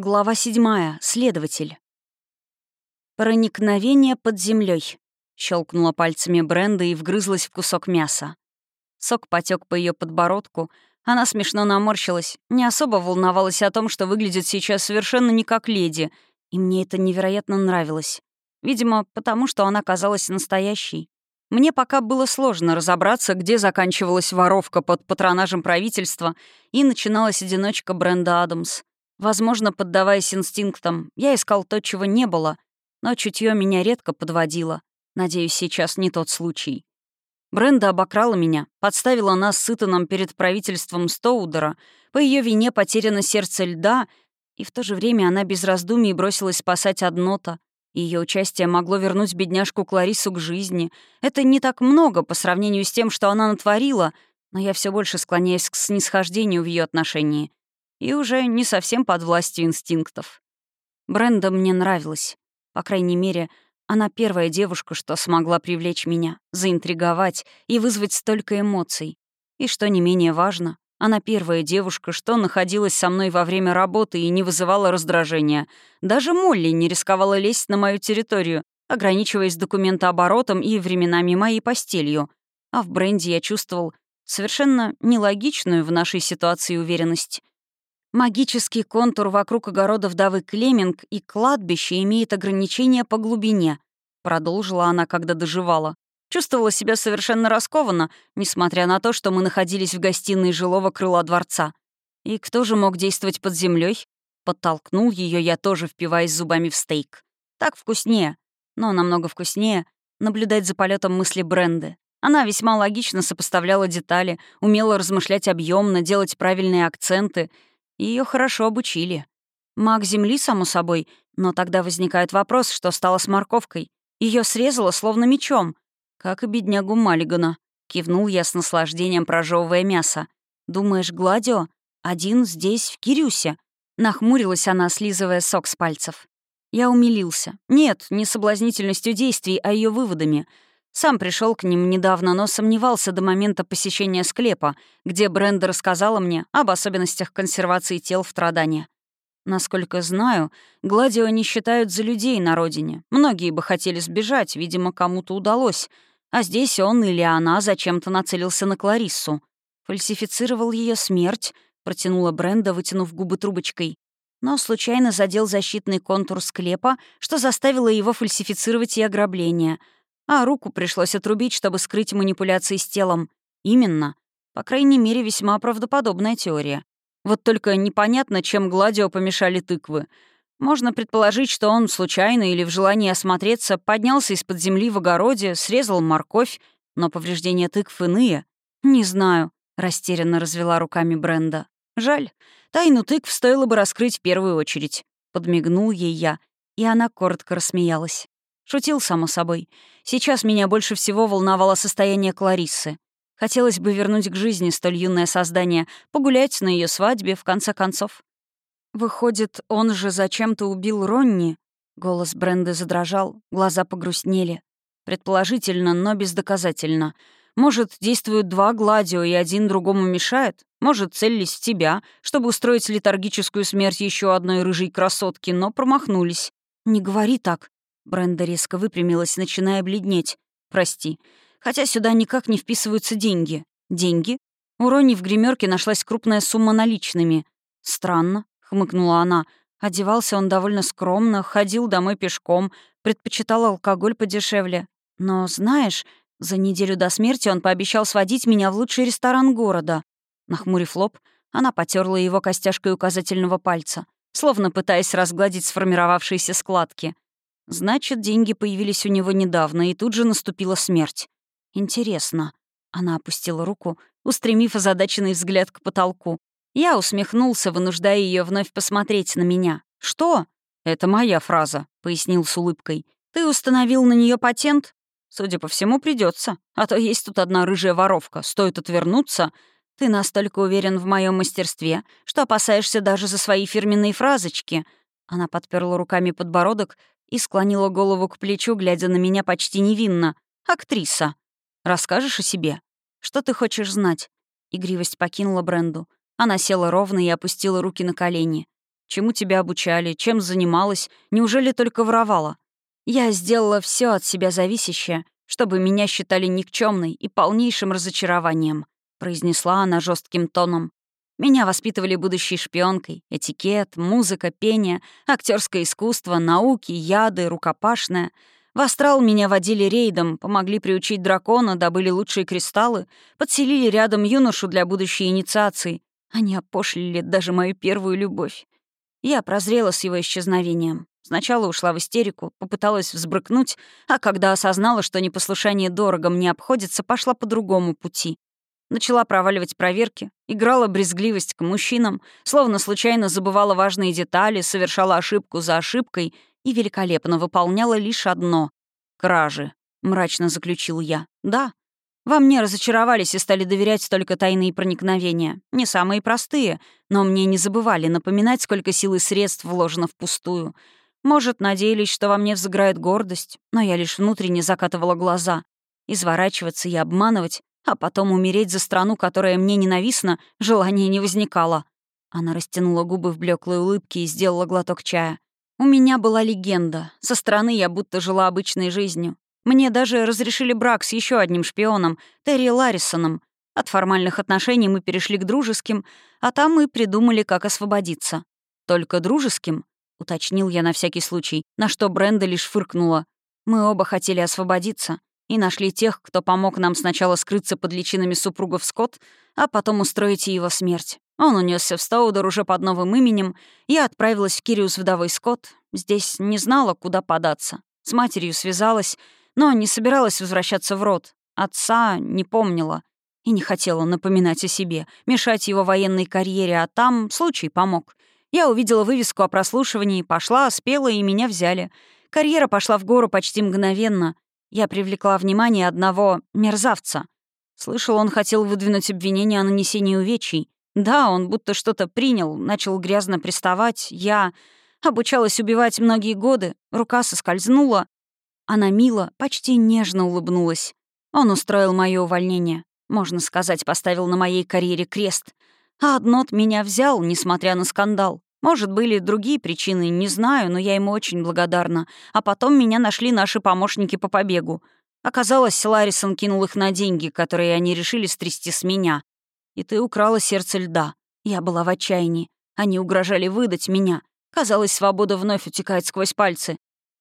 Глава седьмая. Следователь. «Проникновение под землей. щелкнула пальцами Бренда и вгрызлась в кусок мяса. Сок потек по ее подбородку, она смешно наморщилась, не особо волновалась о том, что выглядит сейчас совершенно не как леди, и мне это невероятно нравилось. Видимо, потому что она казалась настоящей. Мне пока было сложно разобраться, где заканчивалась воровка под патронажем правительства и начиналась одиночка Бренда Адамс. Возможно, поддаваясь инстинктам, я искал то, чего не было, но чутье меня редко подводило. Надеюсь, сейчас не тот случай. Бренда обокрала меня, подставила нас с Итаном перед правительством Стоудера, по ее вине потеряно сердце льда, и в то же время она без раздумий бросилась спасать одно-то. Ее участие могло вернуть бедняжку Кларису к жизни. Это не так много по сравнению с тем, что она натворила, но я все больше склоняюсь к снисхождению в ее отношении. И уже не совсем под властью инстинктов. Бренда мне нравилась. По крайней мере, она первая девушка, что смогла привлечь меня, заинтриговать и вызвать столько эмоций. И что не менее важно, она первая девушка, что находилась со мной во время работы и не вызывала раздражения. Даже Молли не рисковала лезть на мою территорию, ограничиваясь документооборотом и временами моей постелью. А в бренде я чувствовал совершенно нелогичную в нашей ситуации уверенность. Магический контур вокруг огорода вдовы Клеминг и кладбище имеет ограничения по глубине, продолжила она, когда доживала. Чувствовала себя совершенно раскованно, несмотря на то, что мы находились в гостиной жилого крыла дворца. И кто же мог действовать под землей? Подтолкнул ее я тоже, впиваясь зубами в стейк. Так вкуснее, но намного вкуснее наблюдать за полетом мысли Бренды. Она весьма логично сопоставляла детали, умела размышлять объемно, делать правильные акценты — ее хорошо обучили. Маг Земли, само собой, но тогда возникает вопрос, что стало с морковкой. Ее срезало словно мечом. Как и беднягу Маллигана. Кивнул я с наслаждением, прожевывая мясо. «Думаешь, Гладио? Один здесь, в Кирюсе?» Нахмурилась она, слизывая сок с пальцев. Я умилился. Нет, не соблазнительностью действий, а ее выводами — сам пришел к ним недавно, но сомневался до момента посещения склепа, где Бренда рассказала мне об особенностях консервации тел в Традане. Насколько знаю, Гладио не считают за людей на родине. Многие бы хотели сбежать, видимо, кому-то удалось. А здесь он или она зачем-то нацелился на Клариссу. Фальсифицировал ее смерть, протянула Бренда, вытянув губы трубочкой. Но случайно задел защитный контур склепа, что заставило его фальсифицировать и ограбление — а руку пришлось отрубить, чтобы скрыть манипуляции с телом. Именно. По крайней мере, весьма правдоподобная теория. Вот только непонятно, чем Гладио помешали тыквы. Можно предположить, что он случайно или в желании осмотреться поднялся из-под земли в огороде, срезал морковь, но повреждения тыкв иные. «Не знаю», — растерянно развела руками Бренда. «Жаль. Тайну тыкв стоило бы раскрыть в первую очередь». Подмигнул ей я, и она коротко рассмеялась. Шутил, само собой. Сейчас меня больше всего волновало состояние Клариссы. Хотелось бы вернуть к жизни столь юное создание, погулять на ее свадьбе, в конце концов. «Выходит, он же зачем-то убил Ронни?» Голос Бренды задрожал, глаза погрустнели. Предположительно, но бездоказательно. Может, действуют два Гладио, и один другому мешает? Может, целились в тебя, чтобы устроить летаргическую смерть еще одной рыжей красотки, но промахнулись. «Не говори так», Бренда резко выпрямилась, начиная бледнеть. «Прости. Хотя сюда никак не вписываются деньги». «Деньги?» У Рони в гримерке нашлась крупная сумма наличными. «Странно», — хмыкнула она. Одевался он довольно скромно, ходил домой пешком, предпочитал алкоголь подешевле. Но, знаешь, за неделю до смерти он пообещал сводить меня в лучший ресторан города. Нахмурив лоб, она потерла его костяшкой указательного пальца, словно пытаясь разгладить сформировавшиеся складки — Значит, деньги появились у него недавно, и тут же наступила смерть. Интересно. Она опустила руку, устремив озадаченный взгляд к потолку. Я усмехнулся, вынуждая ее вновь посмотреть на меня. «Что?» «Это моя фраза», — пояснил с улыбкой. «Ты установил на нее патент?» «Судя по всему, придется. А то есть тут одна рыжая воровка. Стоит отвернуться. Ты настолько уверен в моем мастерстве, что опасаешься даже за свои фирменные фразочки». Она подперла руками подбородок, и склонила голову к плечу, глядя на меня почти невинно. «Актриса. Расскажешь о себе? Что ты хочешь знать?» Игривость покинула Бренду. Она села ровно и опустила руки на колени. Чему тебя обучали? Чем занималась? Неужели только воровала? Я сделала все от себя зависящее, чтобы меня считали никчемной и полнейшим разочарованием», — произнесла она жестким тоном. «Меня воспитывали будущей шпионкой. Этикет, музыка, пение, актерское искусство, науки, яды, рукопашное. В астрал меня водили рейдом, помогли приучить дракона, добыли лучшие кристаллы, подселили рядом юношу для будущей инициации. Они опошлили даже мою первую любовь. Я прозрела с его исчезновением. Сначала ушла в истерику, попыталась взбрыкнуть, а когда осознала, что непослушание дорого мне обходится, пошла по другому пути. Начала проваливать проверки, играла брезгливость к мужчинам, словно случайно забывала важные детали, совершала ошибку за ошибкой и великолепно выполняла лишь одно — кражи, — мрачно заключил я. Да, во мне разочаровались и стали доверять только тайные проникновения. Не самые простые, но мне не забывали напоминать, сколько сил и средств вложено впустую — может, надеялись, что во мне взыграет гордость, но я лишь внутренне закатывала глаза. Изворачиваться и обманывать, а потом умереть за страну, которая мне ненавистна, желания не возникало. Она растянула губы в блеклой улыбке и сделала глоток чая. У меня была легенда. Со стороны я будто жила обычной жизнью. Мне даже разрешили брак с еще одним шпионом, Терри Ларрисоном. От формальных отношений мы перешли к дружеским, а там мы придумали, как освободиться. Только дружеским? — уточнил я на всякий случай, на что Бренда лишь фыркнула. «Мы оба хотели освободиться и нашли тех, кто помог нам сначала скрыться под личинами супругов Скотт, а потом устроить его смерть. Он унесся в Стоудер уже под новым именем, я отправилась в Кириус вдовой Скотт. Здесь не знала, куда податься. С матерью связалась, но не собиралась возвращаться в род. Отца не помнила и не хотела напоминать о себе, мешать его военной карьере, а там случай помог. Я увидела вывеску о прослушивании, пошла, спела, и меня взяли. Карьера пошла в гору почти мгновенно. Я привлекла внимание одного мерзавца. Слышал, он хотел выдвинуть обвинение о нанесении увечий. Да, он будто что-то принял, начал грязно приставать. Я обучалась убивать многие годы, рука соскользнула. Она мило, почти нежно улыбнулась. Он устроил мое увольнение. Можно сказать, поставил на моей карьере крест. А Аднот меня взял, несмотря на скандал. Может, были другие причины, не знаю, но я ему очень благодарна. А потом меня нашли наши помощники по побегу. Оказалось, Ларрисон кинул их на деньги, которые они решили стрясти с меня. И ты украла сердце льда. Я была в отчаянии. Они угрожали выдать меня. Казалось, свобода вновь утекает сквозь пальцы.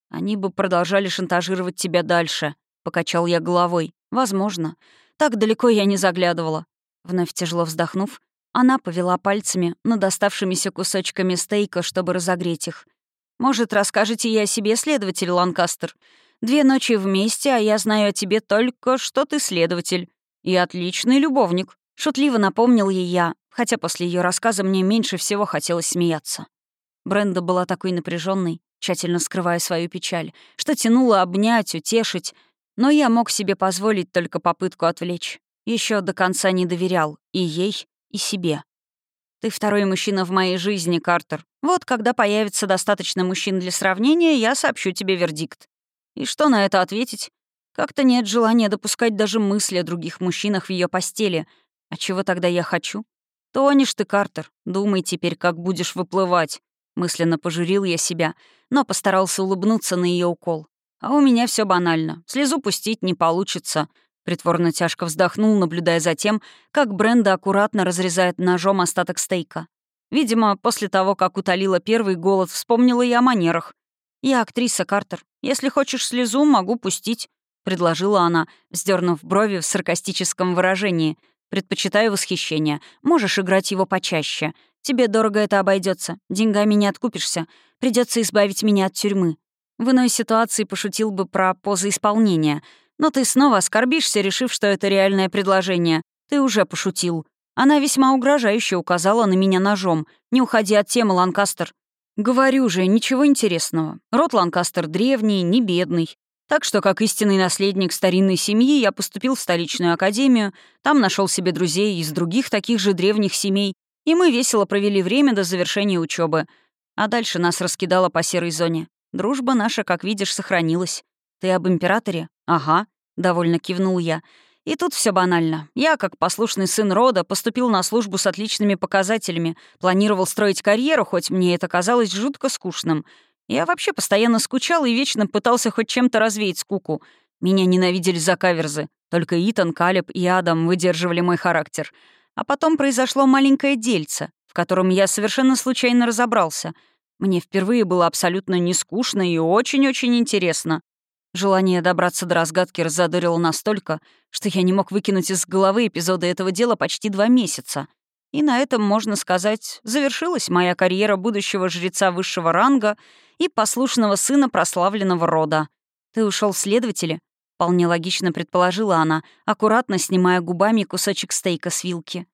Они бы продолжали шантажировать тебя дальше. Покачал я головой. Возможно. Так далеко я не заглядывала. Вновь тяжело вздохнув, она повела пальцами над оставшимися кусочками стейка, чтобы разогреть их. «Может, расскажете ей о себе, следователь Ланкастер? Две ночи вместе, а я знаю о тебе только, что ты следователь. И отличный любовник», — шутливо напомнил ей я, хотя после ее рассказа мне меньше всего хотелось смеяться. Бренда была такой напряженной, тщательно скрывая свою печаль, что тянула обнять, утешить, но я мог себе позволить только попытку отвлечь. Еще до конца не доверял и ей, и себе. Ты второй мужчина в моей жизни, Картер. Вот когда появится достаточно мужчин для сравнения, я сообщу тебе вердикт. И что на это ответить? Как-то нет желания допускать даже мысли о других мужчинах в ее постели. А чего тогда я хочу? Тонешь ты, Картер. Думай теперь, как будешь выплывать. Мысленно пожурил я себя, но постарался улыбнуться на ее укол. А у меня все банально. Слезу пустить не получится. Притворно тяжко вздохнул, наблюдая за тем, как Бренда аккуратно разрезает ножом остаток стейка. Видимо, после того, как утолила первый голод, вспомнила и о манерах. «Я актриса, Картер. Если хочешь слезу, могу пустить», — предложила она, вздернув брови в саркастическом выражении. «Предпочитаю восхищение. Можешь играть его почаще. Тебе дорого это обойдется. Деньгами не откупишься. Придется избавить меня от тюрьмы». В иной ситуации пошутил бы про позы исполнения — но ты снова оскорбишься, решив, что это реальное предложение. Ты уже пошутил. Она весьма угрожающе указала на меня ножом. Не уходи от темы, Ланкастер. Говорю же, ничего интересного. Род Ланкастер древний, не бедный. Так что, как истинный наследник старинной семьи, я поступил в столичную академию, там нашел себе друзей из других таких же древних семей, и мы весело провели время до завершения учебы. А дальше нас раскидало по серой зоне. Дружба наша, как видишь, сохранилась. Ты об императоре? Ага, довольно кивнул я. И тут все банально. Я, как послушный сын рода, поступил на службу с отличными показателями, планировал строить карьеру, хоть мне это казалось жутко скучным. Я вообще постоянно скучал и вечно пытался хоть чем-то развеять скуку. Меня ненавидели за каверзы. Только Итан, Калеб и Адам выдерживали мой характер. А потом произошло маленькое дельце, в котором я совершенно случайно разобрался. Мне впервые было абсолютно не скучно и очень-очень интересно. Желание добраться до разгадки разодорило настолько, что я не мог выкинуть из головы эпизоды этого дела почти два месяца. И на этом, можно сказать, завершилась моя карьера будущего жреца высшего ранга и послушного сына прославленного рода. «Ты ушел в следователи?» — вполне логично предположила она, аккуратно снимая губами кусочек стейка с вилки.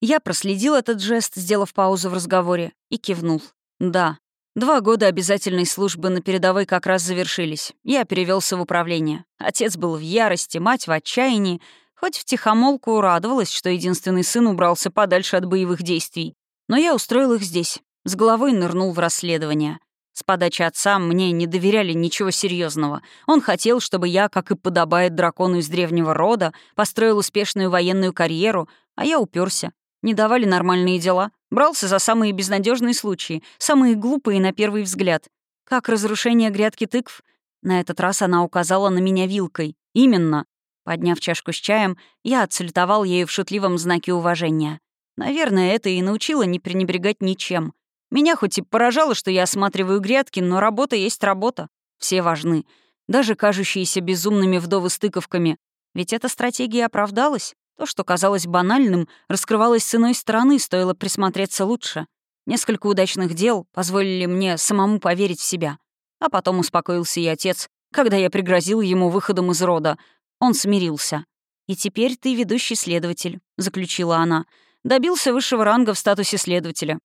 Я проследил этот жест, сделав паузу в разговоре, и кивнул. «Да, Два года обязательной службы на передовой как раз завершились. Я перевелся в управление. Отец был в ярости, мать в отчаянии. Хоть в тихомолку радовалась, что единственный сын убрался подальше от боевых действий. Но я устроил их здесь. С головой нырнул в расследование. С подачи отца мне не доверяли ничего серьезного. Он хотел, чтобы я, как и подобает дракону из древнего рода, построил успешную военную карьеру, а я уперся. Не давали нормальные дела. Брался за самые безнадежные случаи, самые глупые на первый взгляд. Как разрушение грядки тыкв. На этот раз она указала на меня вилкой. Именно. Подняв чашку с чаем, я отсалютовал ею в шутливом знаке уважения. Наверное, это и научило не пренебрегать ничем. Меня хоть и поражало, что я осматриваю грядки, но работа есть работа. Все важны. Даже кажущиеся безумными вдовы с тыковками. Ведь эта стратегия оправдалась. То, что казалось банальным, раскрывалось с иной стороны, стоило присмотреться лучше. Несколько удачных дел позволили мне самому поверить в себя. А потом успокоился и отец, когда я пригрозил ему выходом из рода. Он смирился. «И теперь ты ведущий следователь», — заключила она. «Добился высшего ранга в статусе следователя.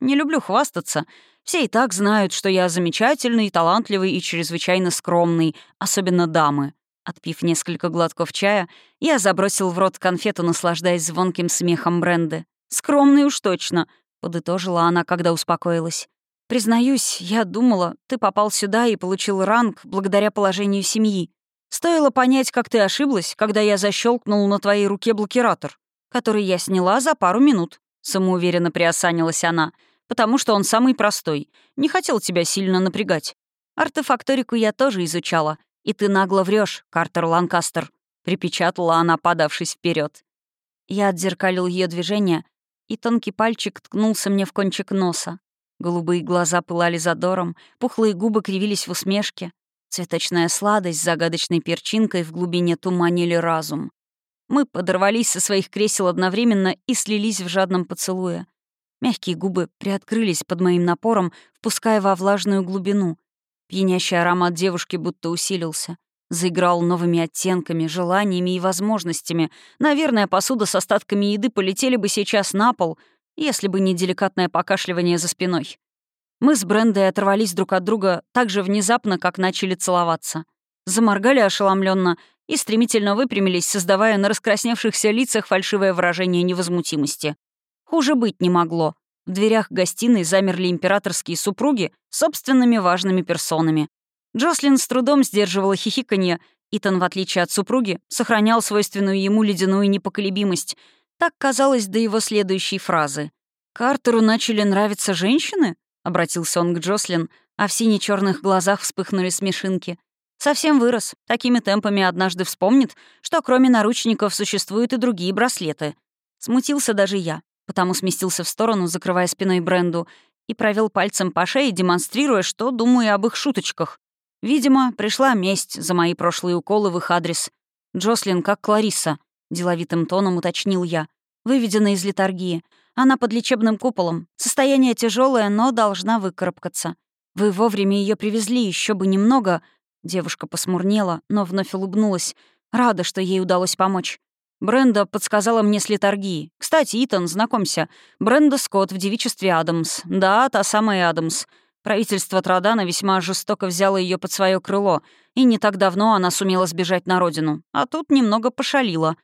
Не люблю хвастаться. Все и так знают, что я замечательный, талантливый и чрезвычайно скромный, особенно дамы. Отпив несколько глотков чая, я забросил в рот конфету, наслаждаясь звонким смехом Бренды. «Скромный уж точно», — подытожила она, когда успокоилась. «Признаюсь, я думала, ты попал сюда и получил ранг благодаря положению семьи. Стоило понять, как ты ошиблась, когда я защелкнул на твоей руке блокиратор, который я сняла за пару минут», — самоуверенно приосанилась она, «потому что он самый простой. Не хотел тебя сильно напрягать. Артефакторику я тоже изучала, «И ты нагло врешь, Картер Ланкастер», — припечатала она, подавшись вперед. Я отзеркалил ее движение, и тонкий пальчик ткнулся мне в кончик носа. Голубые глаза пылали задором, пухлые губы кривились в усмешке. Цветочная сладость с загадочной перчинкой в глубине туманили разум. Мы подорвались со своих кресел одновременно и слились в жадном поцелуе. Мягкие губы приоткрылись под моим напором, впуская во влажную глубину. Пьянящий аромат девушки будто усилился. Заиграл новыми оттенками, желаниями и возможностями. Наверное, посуда с остатками еды полетели бы сейчас на пол, если бы не деликатное покашливание за спиной. Мы с Брендой оторвались друг от друга так же внезапно, как начали целоваться. Заморгали ошеломленно и стремительно выпрямились, создавая на раскрасневшихся лицах фальшивое выражение невозмутимости. Хуже быть не могло. В дверях гостиной замерли императорские супруги собственными важными персонами. Джослин с трудом сдерживала хихиканье, Итан, в отличие от супруги, сохранял свойственную ему ледяную непоколебимость. Так казалось до его следующей фразы. «Картеру начали нравиться женщины?» — обратился он к Джослин, а в сине черных глазах вспыхнули смешинки. «Совсем вырос. Такими темпами однажды вспомнит, что кроме наручников существуют и другие браслеты». Смутился даже я потому сместился в сторону, закрывая спиной Бренду, и провел пальцем по шее, демонстрируя, что думаю об их шуточках. Видимо, пришла месть за мои прошлые уколы в их адрес. «Джослин, как Клариса», — деловитым тоном уточнил я, выведена из литургии. Она под лечебным куполом. Состояние тяжелое, но должна выкарабкаться. Вы вовремя ее привезли, еще бы немного. Девушка посмурнела, но вновь улыбнулась. Рада, что ей удалось помочь. Бренда подсказала мне с литургии. Кстати, Итан, знакомься. Бренда Скотт в девичестве Адамс. Да, та самая Адамс. Правительство Традана весьма жестоко взяло ее под свое крыло, и не так давно она сумела сбежать на родину. А тут немного пошалила.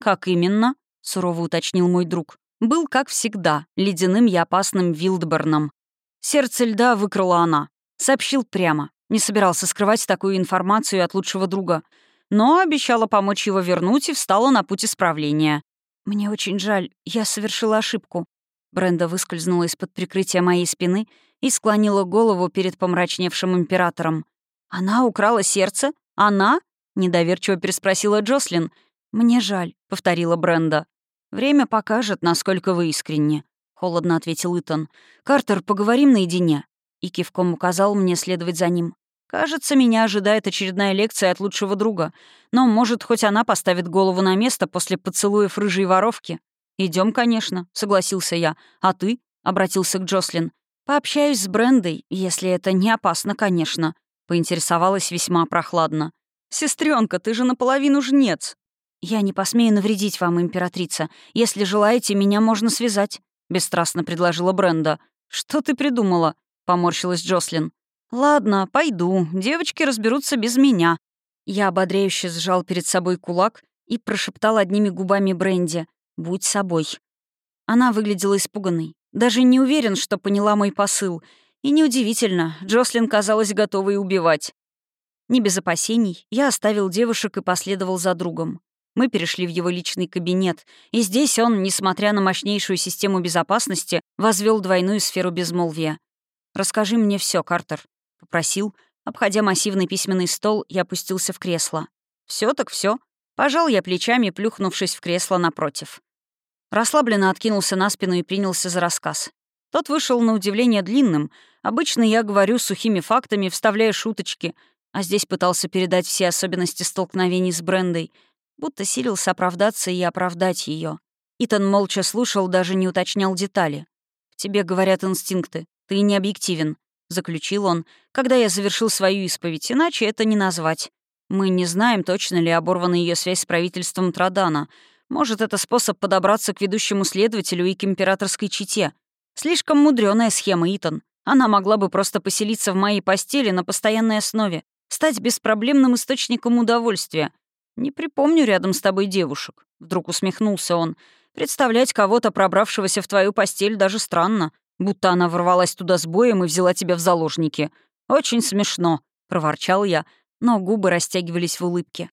«Как именно?» — сурово уточнил мой друг. «Был, как всегда, ледяным и опасным Вилдберном. Сердце льда выкрала она. Сообщил прямо. Не собирался скрывать такую информацию от лучшего друга. но обещала помочь его вернуть и встала на путь исправления. «Мне очень жаль, я совершила ошибку». Бренда выскользнула из-под прикрытия моей спины и склонила голову перед помрачневшим императором. «Она украла сердце? Она?» — недоверчиво переспросила Джослин. «Мне жаль», — повторила Бренда. «Время покажет, насколько вы искренне», — холодно ответил Итан. «Картер, поговорим наедине». И кивком указал мне следовать за ним. Кажется, меня ожидает очередная лекция от лучшего друга. Но, может, хоть она поставит голову на место после поцелуев рыжей воровки? Идем, конечно», — согласился я. «А ты?» — обратился к Джослин. «Пообщаюсь с Брендой, если это не опасно, конечно», — поинтересовалась весьма прохладно. Сестренка, ты же наполовину жнец!» «Я не посмею навредить вам, императрица. Если желаете, меня можно связать», — бесстрастно предложила Бренда. «Что ты придумала?» — поморщилась Джослин. «Ладно, пойду. Девочки разберутся без меня». Я ободряюще сжал перед собой кулак и прошептал одними губами Бренди «Будь собой». Она выглядела испуганной. Даже не уверен, что поняла мой посыл. И неудивительно, Джослин казалась готовой убивать. Не без опасений, я оставил девушек и последовал за другом. Мы перешли в его личный кабинет, и здесь он, несмотря на мощнейшую систему безопасности, возвел двойную сферу безмолвия. «Расскажи мне все, Картер», Попросил. Обходя массивный письменный стол, я опустился в кресло. Все так все. Пожал я плечами, плюхнувшись в кресло напротив. Расслабленно откинулся на спину и принялся за рассказ. Тот вышел на удивление длинным. Обычно я говорю сухими фактами, вставляя шуточки, а здесь пытался передать все особенности столкновений с Брендой, будто силился оправдаться и оправдать ее. Итан молча слушал, даже не уточнял детали. «В тебе говорят инстинкты. Ты не объективен заключил он, когда я завершил свою исповедь, иначе это не назвать. Мы не знаем, точно ли оборвана ее связь с правительством Традана. Может, это способ подобраться к ведущему следователю и к императорской чете. Слишком мудреная схема, Итан. Она могла бы просто поселиться в моей постели на постоянной основе, стать беспроблемным источником удовольствия. Не припомню рядом с тобой девушек. Вдруг усмехнулся он. Представлять кого-то, пробравшегося в твою постель, даже странно будто она ворвалась туда с боем и взяла тебя в заложники. Очень смешно», — проворчал я, но губы растягивались в улыбке.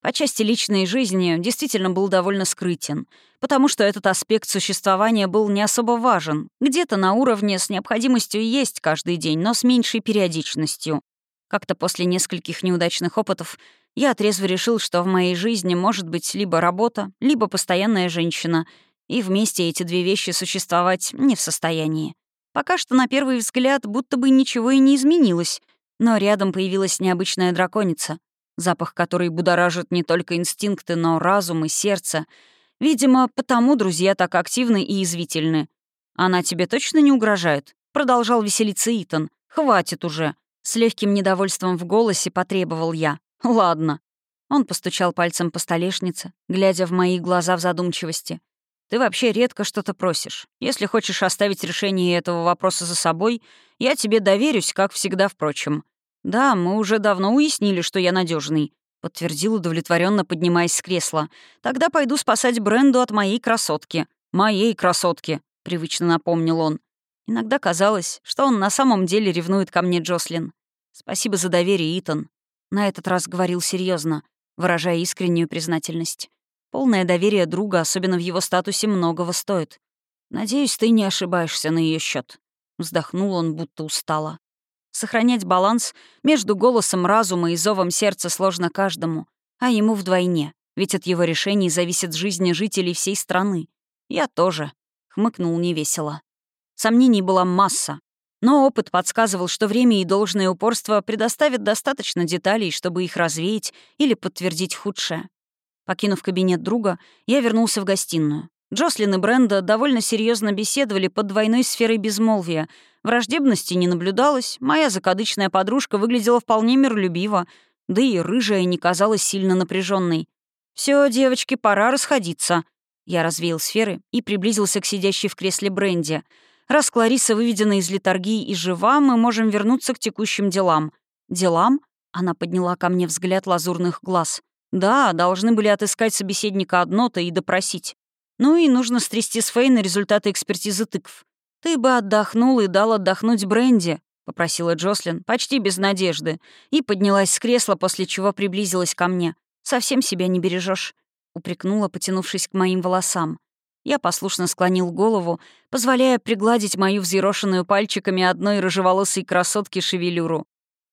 По части личной жизни действительно был довольно скрытен, потому что этот аспект существования был не особо важен. Где-то на уровне с необходимостью есть каждый день, но с меньшей периодичностью. Как-то после нескольких неудачных опытов я трезво решил, что в моей жизни может быть либо работа, либо постоянная женщина — и вместе эти две вещи существовать не в состоянии. Пока что на первый взгляд будто бы ничего и не изменилось, но рядом появилась необычная драконица, запах которой будоражит не только инстинкты, но разум и сердце. Видимо, потому друзья так активны и извительны. «Она тебе точно не угрожает?» — продолжал веселиться Итан. «Хватит уже!» С легким недовольством в голосе потребовал я. «Ладно». Он постучал пальцем по столешнице, глядя в мои глаза в задумчивости. Ты вообще редко что-то просишь. Если хочешь оставить решение этого вопроса за собой, я тебе доверюсь, как всегда, впрочем. Да, мы уже давно уяснили, что я надежный, подтвердил удовлетворенно, поднимаясь с кресла. Тогда пойду спасать Бренду от моей красотки. Моей красотки, привычно напомнил он. Иногда казалось, что он на самом деле ревнует ко мне Джослин. Спасибо за доверие, Итан. На этот раз говорил серьезно, выражая искреннюю признательность. Полное доверие друга, особенно в его статусе, многого стоит. Надеюсь, ты не ошибаешься на ее счет. Вздохнул он, будто устало. Сохранять баланс между голосом разума и зовом сердца сложно каждому, а ему вдвойне, ведь от его решений зависит жизнь жителей всей страны. Я тоже, — хмыкнул невесело. Сомнений была масса, но опыт подсказывал, что время и должное упорство предоставят достаточно деталей, чтобы их развеять или подтвердить худшее. Покинув кабинет друга, я вернулся в гостиную. Джослин и Бренда довольно серьезно беседовали под двойной сферой безмолвия. Враждебности не наблюдалось, моя закадычная подружка выглядела вполне миролюбиво, да и рыжая не казалась сильно напряженной. Все, девочки, пора расходиться». Я развеял сферы и приблизился к сидящей в кресле Бренде. «Раз Клариса выведена из литургии и жива, мы можем вернуться к текущим делам». «Делам?» — она подняла ко мне взгляд лазурных глаз. Да, должны были отыскать собеседника одно-то и допросить. Ну и нужно стрясти с Фейна результаты экспертизы тыкв. Ты бы отдохнул и дал отдохнуть Бренди, попросила Джослин, почти без надежды, и поднялась с кресла, после чего приблизилась ко мне. «Совсем себя не бережешь, упрекнула, потянувшись к моим волосам. Я послушно склонил голову, позволяя пригладить мою взъерошенную пальчиками одной рыжеволосой красотки шевелюру.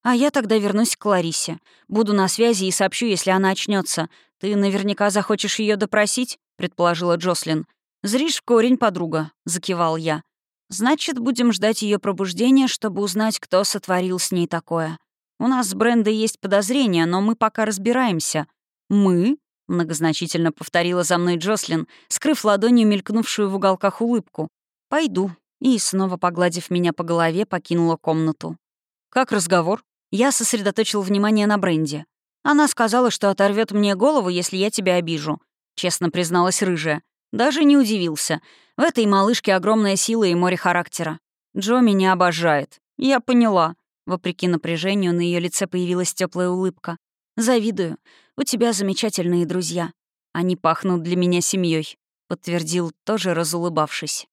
«А я тогда вернусь к Ларисе. Буду на связи и сообщу, если она очнется. Ты наверняка захочешь ее допросить?» — предположила Джослин. «Зришь в корень, подруга», — закивал я. «Значит, будем ждать ее пробуждения, чтобы узнать, кто сотворил с ней такое. У нас с Брендой есть подозрения, но мы пока разбираемся». «Мы?» — многозначительно повторила за мной Джослин, скрыв ладонью мелькнувшую в уголках улыбку. «Пойду». И, снова погладив меня по голове, покинула комнату. «Как разговор?» Я сосредоточил внимание на Бренде. Она сказала, что оторвет мне голову, если я тебя обижу. Честно призналась рыжая. Даже не удивился. В этой малышке огромная сила и море характера. Джо меня обожает. Я поняла. Вопреки напряжению, на ее лице появилась теплая улыбка. «Завидую. У тебя замечательные друзья. Они пахнут для меня семьей, подтвердил, тоже разулыбавшись.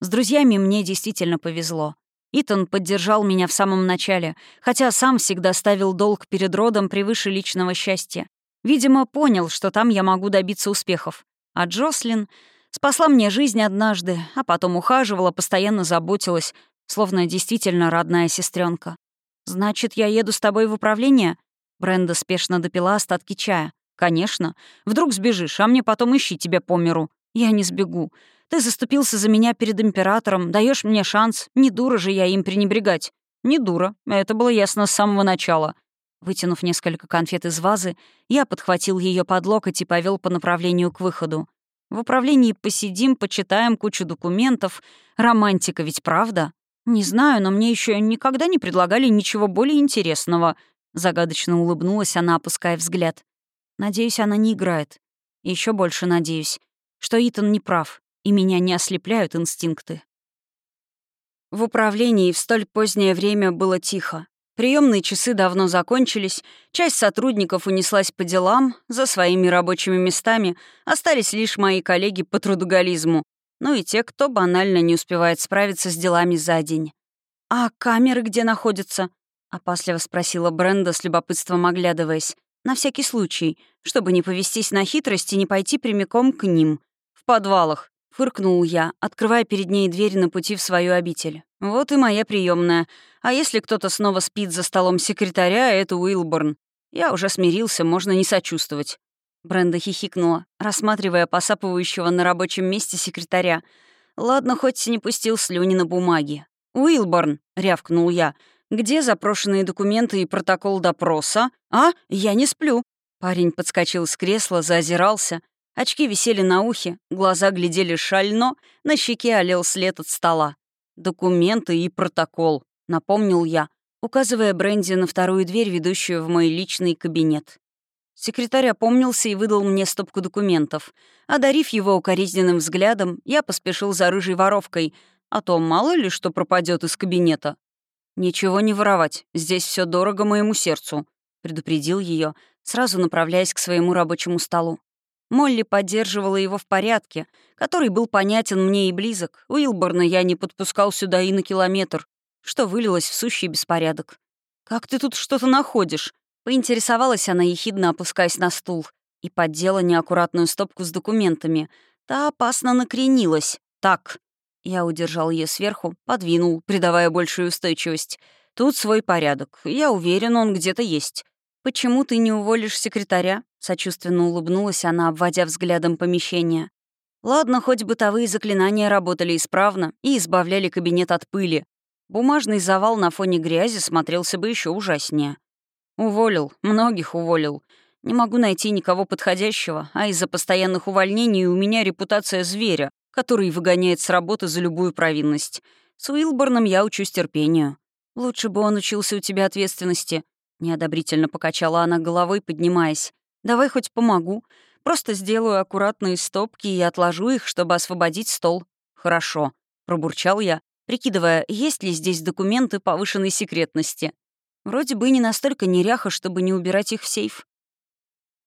С друзьями мне действительно повезло. Итан поддержал меня в самом начале, хотя сам всегда ставил долг перед родом превыше личного счастья. Видимо, понял, что там я могу добиться успехов. А Джослин спасла мне жизнь однажды, а потом ухаживала, постоянно заботилась, словно действительно родная сестренка. «Значит, я еду с тобой в управление?» Бренда спешно допила остатки чая. «Конечно. Вдруг сбежишь, а мне потом ищи тебя по миру. Я не сбегу. Ты заступился за меня перед императором, даешь мне шанс. Не дура же я им пренебрегать. Не дура. Это было ясно с самого начала. Вытянув несколько конфет из вазы, я подхватил ее под локоть и повел по направлению к выходу. В управлении посидим, почитаем кучу документов. Романтика ведь правда? Не знаю, но мне еще никогда не предлагали ничего более интересного. Загадочно улыбнулась она, опуская взгляд. Надеюсь, она не играет. Еще больше надеюсь, что Итан не прав и меня не ослепляют инстинкты. В управлении в столь позднее время было тихо. Приемные часы давно закончились, часть сотрудников унеслась по делам, за своими рабочими местами остались лишь мои коллеги по трудоголизму, ну и те, кто банально не успевает справиться с делами за день. «А камеры где находятся?» — опасливо спросила Бренда с любопытством оглядываясь. «На всякий случай, чтобы не повестись на хитрость и не пойти прямиком к ним. В подвалах», Фыркнул я, открывая перед ней дверь на пути в свою обитель. Вот и моя приемная. А если кто-то снова спит за столом секретаря, это Уилборн. Я уже смирился, можно не сочувствовать. Бренда хихикнула, рассматривая посапывающего на рабочем месте секретаря. Ладно, хоть не пустил слюни на бумаге. «Уилборн», — рявкнул я, — «где запрошенные документы и протокол допроса? А? Я не сплю». Парень подскочил с кресла, заозирался. Очки висели на ухе, глаза глядели шально, на щеке олел след от стола. «Документы и протокол», — напомнил я, указывая Бренди на вторую дверь, ведущую в мой личный кабинет. Секретарь опомнился и выдал мне стопку документов. Одарив его укоризненным взглядом, я поспешил за рыжей воровкой, а то мало ли что пропадет из кабинета. «Ничего не воровать, здесь все дорого моему сердцу», — предупредил ее, сразу направляясь к своему рабочему столу. Молли поддерживала его в порядке, который был понятен мне и близок. Уилборна я не подпускал сюда и на километр, что вылилось в сущий беспорядок. «Как ты тут что-то находишь?» — поинтересовалась она, ехидно опускаясь на стул, и поддела неаккуратную стопку с документами. Та опасно накренилась. «Так». Я удержал ее сверху, подвинул, придавая большую устойчивость. «Тут свой порядок. Я уверен, он где-то есть. «Почему ты не уволишь секретаря?» — сочувственно улыбнулась она, обводя взглядом помещение. Ладно, хоть бытовые заклинания работали исправно и избавляли кабинет от пыли. Бумажный завал на фоне грязи смотрелся бы еще ужаснее. Уволил, многих уволил. Не могу найти никого подходящего, а из-за постоянных увольнений у меня репутация зверя, который выгоняет с работы за любую провинность. С Уилборном я учусь терпению. Лучше бы он учился у тебя ответственности. Неодобрительно покачала она головой, поднимаясь. «Давай хоть помогу. Просто сделаю аккуратные стопки и отложу их, чтобы освободить стол». «Хорошо», — пробурчал я, прикидывая, есть ли здесь документы повышенной секретности. Вроде бы не настолько неряха, чтобы не убирать их в сейф.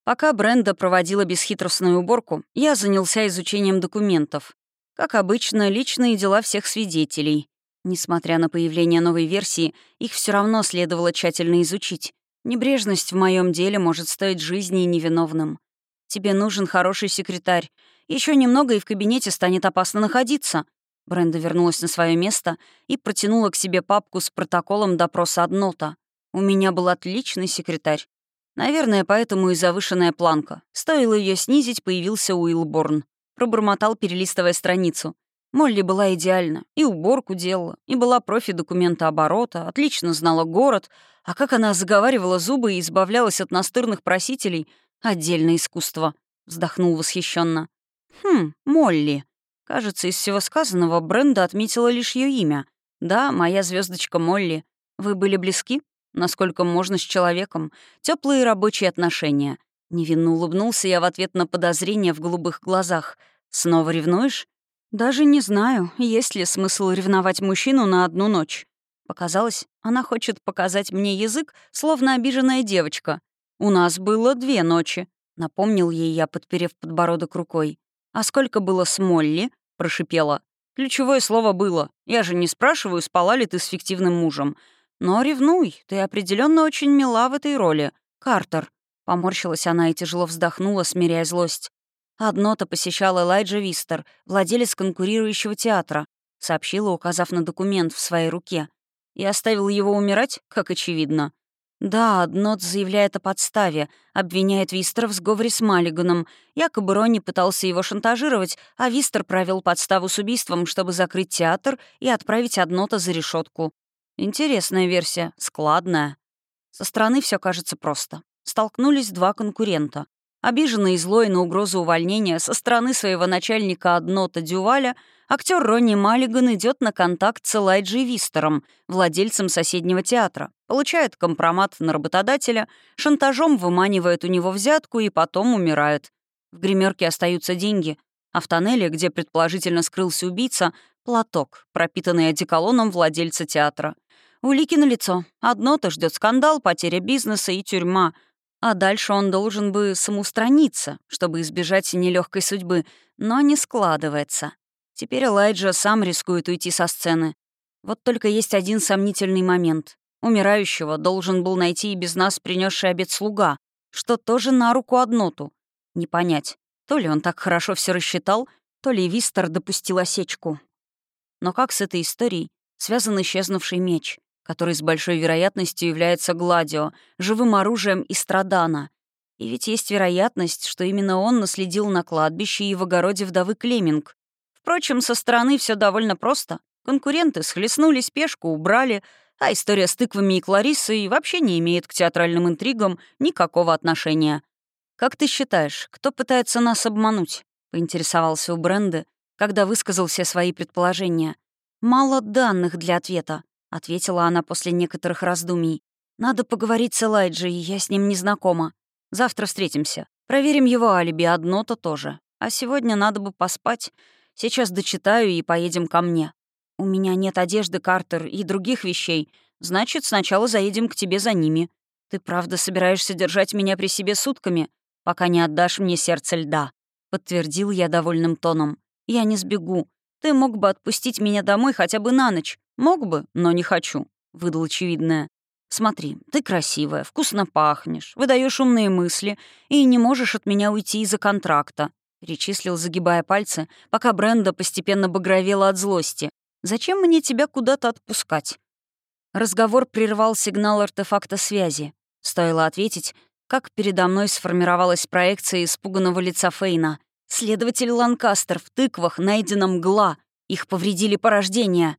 Пока Бренда проводила бесхитростную уборку, я занялся изучением документов. Как обычно, личные дела всех свидетелей. Несмотря на появление новой версии, их все равно следовало тщательно изучить. Небрежность в моем деле может стоить жизни невиновным. Тебе нужен хороший секретарь. Еще немного, и в кабинете станет опасно находиться. Бренда вернулась на свое место и протянула к себе папку с протоколом допроса Аднота. У меня был отличный секретарь. Наверное, поэтому и завышенная планка. Стоило ее снизить, появился Уилборн. Пробормотал, перелистывая страницу. Молли была идеальна. И уборку делала, и была профи документа оборота, отлично знала город, а как она заговаривала зубы и избавлялась от настырных просителей — отдельное искусство. Вздохнул восхищенно. Хм, Молли. Кажется, из всего сказанного Бренда отметила лишь ее имя. Да, моя звездочка Молли. Вы были близки? Насколько можно с человеком. Теплые рабочие отношения. Невинно улыбнулся я в ответ на подозрение в голубых глазах. Снова ревнуешь? Даже не знаю, есть ли смысл ревновать мужчину на одну ночь. Показалось, она хочет показать мне язык, словно обиженная девочка. У нас было две ночи, напомнил ей я, подперев подбородок рукой. А сколько было с Молли? прошипела. Ключевое слово было. Я же не спрашиваю, спала ли ты с фиктивным мужем. Но ревнуй, ты определенно очень мила в этой роли. Картер. Поморщилась она и тяжело вздохнула, смиряя злость. Одно-то посещал Элайджа Вистер, владелец конкурирующего театра, сообщила, указав на документ в своей руке. И оставил его умирать, как очевидно. Да, Однот заявляет о подставе, обвиняет Вистера в сговоре с Маллиганом. Якобы Ронни пытался его шантажировать, а Вистер провел подставу с убийством, чтобы закрыть театр и отправить Однота за решетку. Интересная версия, складная. Со стороны все кажется просто. Столкнулись два конкурента. Обиженный и злой на угрозу увольнения со стороны своего начальника Аднота Дюваля, актер Ронни Маллиган идет на контакт с Элайджей Вистером, владельцем соседнего театра, получает компромат на работодателя, шантажом выманивает у него взятку и потом умирает. В гримерке остаются деньги, а в тоннеле, где предположительно скрылся убийца, платок, пропитанный одеколоном владельца театра. Улики на лицо. Одно-то ждет скандал, потеря бизнеса и тюрьма — а дальше он должен бы самоустраниться, чтобы избежать нелегкой судьбы, но не складывается. Теперь Элайджа сам рискует уйти со сцены. Вот только есть один сомнительный момент. Умирающего должен был найти и без нас принесший обед слуга, что тоже на руку одноту. Не понять, то ли он так хорошо все рассчитал, то ли Вистер допустил осечку. Но как с этой историей связан исчезнувший меч? Который с большой вероятностью является Гладио, живым оружием и. И ведь есть вероятность, что именно он наследил на кладбище и в огороде вдовы Клеминг. Впрочем, со стороны все довольно просто. Конкуренты схлестнулись, пешку убрали, а история с тыквами и Клариссой вообще не имеет к театральным интригам никакого отношения. «Как ты считаешь, кто пытается нас обмануть?» — поинтересовался у Бренды, когда высказал все свои предположения. «Мало данных для ответа ответила она после некоторых раздумий. «Надо поговорить с Элайджей, я с ним не знакома. Завтра встретимся. Проверим его алиби, одно-то тоже. А сегодня надо бы поспать. Сейчас дочитаю и поедем ко мне. У меня нет одежды, Картер, и других вещей. Значит, сначала заедем к тебе за ними. Ты правда собираешься держать меня при себе сутками, пока не отдашь мне сердце льда?» Подтвердил я довольным тоном. «Я не сбегу. Ты мог бы отпустить меня домой хотя бы на ночь. «Мог бы, но не хочу», — выдал очевидное. «Смотри, ты красивая, вкусно пахнешь, выдаешь умные мысли и не можешь от меня уйти из-за контракта», — перечислил, загибая пальцы, пока Бренда постепенно багровела от злости. «Зачем мне тебя куда-то отпускать?» Разговор прервал сигнал артефакта связи. Стоило ответить, как передо мной сформировалась проекция испуганного лица Фейна. «Следователь Ланкастер в тыквах найдена мгла. Их повредили порождения».